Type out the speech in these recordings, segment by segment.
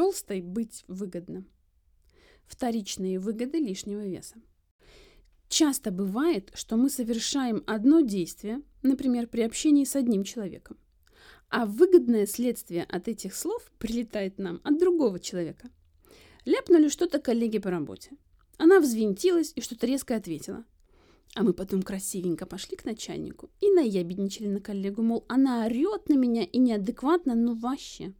Толстой быть выгодно. Вторичные выгоды лишнего веса. Часто бывает, что мы совершаем одно действие, например, при общении с одним человеком, а выгодное следствие от этих слов прилетает нам от другого человека. Ляпнули что-то коллеге по работе. Она взвинтилась и что-то резко ответила. А мы потом красивенько пошли к начальнику и наябедничали на коллегу, мол, она орет на меня и неадекватно, ну вообще.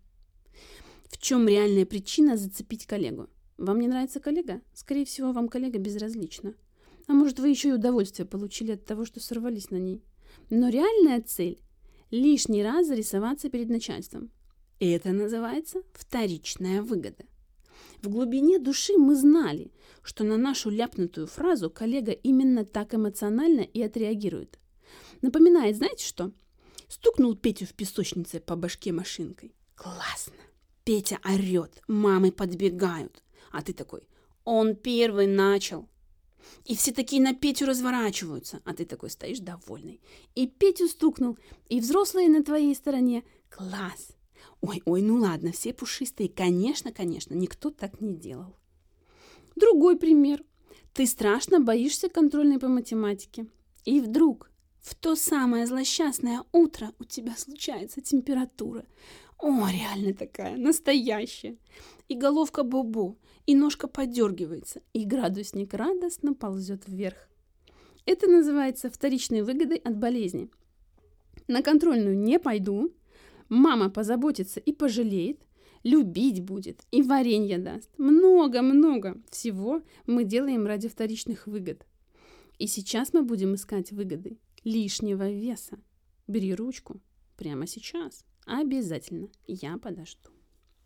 Чем реальная причина зацепить коллегу? Вам не нравится коллега? Скорее всего, вам коллега безразлична. А может, вы еще и удовольствие получили от того, что сорвались на ней. Но реальная цель – лишний раз зарисоваться перед начальством. И это называется вторичная выгода. В глубине души мы знали, что на нашу ляпнутую фразу коллега именно так эмоционально и отреагирует. Напоминает, знаете что? Стукнул Петю в песочнице по башке машинкой. Классно! Петя орет, мамы подбегают. А ты такой, он первый начал. И все такие на Петю разворачиваются, а ты такой стоишь довольный. И Петю стукнул, и взрослые на твоей стороне. Класс! Ой, ой, ну ладно, все пушистые. Конечно, конечно, никто так не делал. Другой пример. Ты страшно боишься контрольной по математике. И вдруг в то самое злосчастное утро у тебя случается температура. О, реально такая, настоящая. И головка бобо, и ножка подергивается, и градусник радостно ползет вверх. Это называется вторичной выгодой от болезни. На контрольную не пойду, Мама позаботится и пожалеет, любить будет и варенье даст. Много-много всего мы делаем ради вторичных выгод. И сейчас мы будем искать выгоды лишнего веса. Бери ручку прямо сейчас. Обязательно. Я подожду.